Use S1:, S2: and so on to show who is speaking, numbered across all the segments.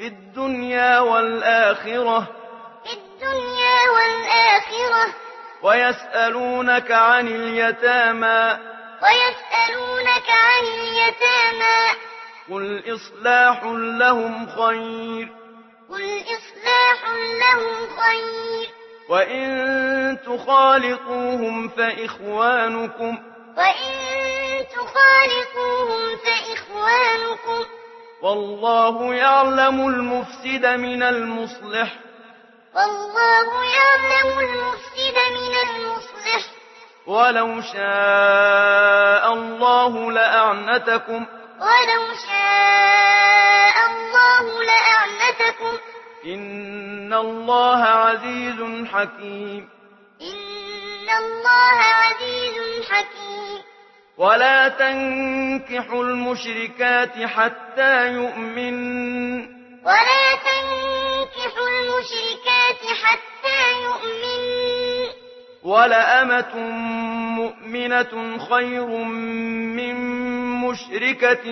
S1: في الدنيا والآخرة.
S2: في الدنيا والآخرة.
S1: ويسألونك عن اليتامى.
S2: ويسألونك عن اليتامى.
S1: قل إصلاح لهم خير.
S2: قل إصلاح لهم خير.
S1: وإن تخالقوهم فإخوانكم.
S2: وإن تخالقوهم فإخوانكم.
S1: والله يعلم المفسد من المصلح.
S2: والله يعلم المفسد من المصلح.
S1: ولو شاء الله لأعنتكم.
S2: ولو شاء الله لأعنتكم.
S1: إن الله عزيز حكيم.
S2: إن الله عزيز حكيم.
S1: ولا تنكحوا المشركات حتى يؤمن.
S2: ولا تنكحوا المشركات حتى يؤمن.
S1: ولا امة مؤمنة خير من مشركة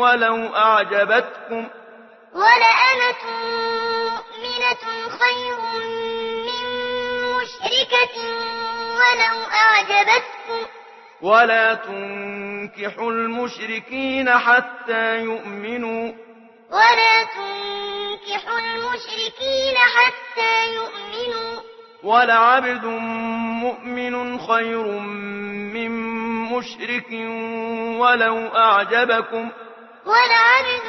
S1: ولو أعجبتكم.
S2: ولا امة مؤمنة خير من مشركة ولو أعجبتكم.
S1: ولا تنكحوا المشركين حتى يؤمنوا
S2: ولا تنكحوا المشركين حتى يؤمنوا
S1: ولعبد مؤمن خير من مشرك ولو أعجبكم
S2: ولعبد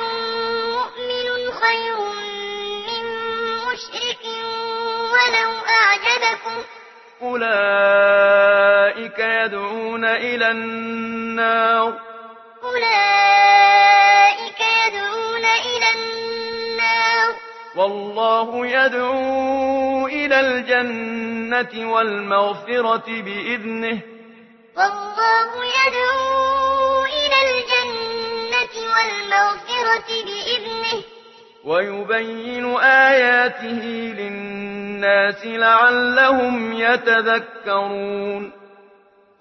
S2: مؤمن خير من مشرك ولو أعجبكم
S1: أولئك يدعون إلى النار.
S2: أولئك يدعون إلى النار.
S1: والله يدعو إلى الجنة والمغفرة بإذنه.
S2: والله يدعو إلى الجنة والمغفرة بإذنه.
S1: ويبين آياته للناس لعلهم يتذكرون.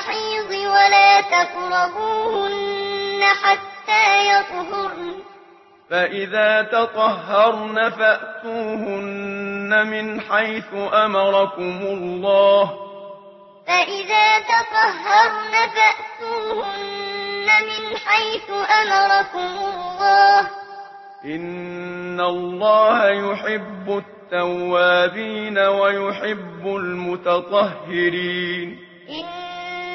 S2: المحيض ولا تقربوهن حتى يطهرن.
S1: فإذا تطهرن فأتوهن من حيث أمركم الله.
S2: فإذا تطهرن فأتوهن من حيث أمركم الله.
S1: إن الله يحب التوابين ويحب المتطهرين.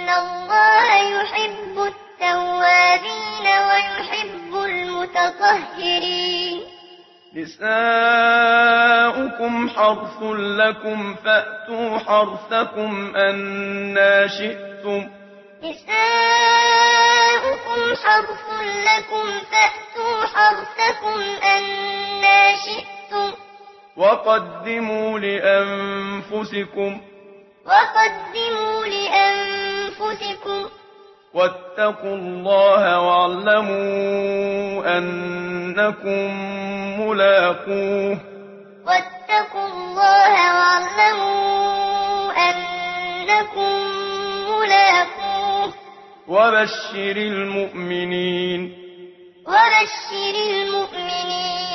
S2: الله يحب التوابين ويحب المتطهرين
S1: نساؤكم حرث لكم فأتوا حرثكم أنا شئتم
S2: نساؤكم حرث لكم فأتوا حرثكم أنا شئتم
S1: وقدموا لأنفسكم
S2: وقدموا لأنفسكم.
S1: واتقوا الله واعلموا أنكم ملاقوه.
S2: واتقوا الله واعلموا أنكم ملاقوه.
S1: وبشر المؤمنين.
S2: وبشر المؤمنين.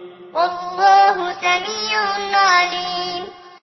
S2: والله سميع عليم.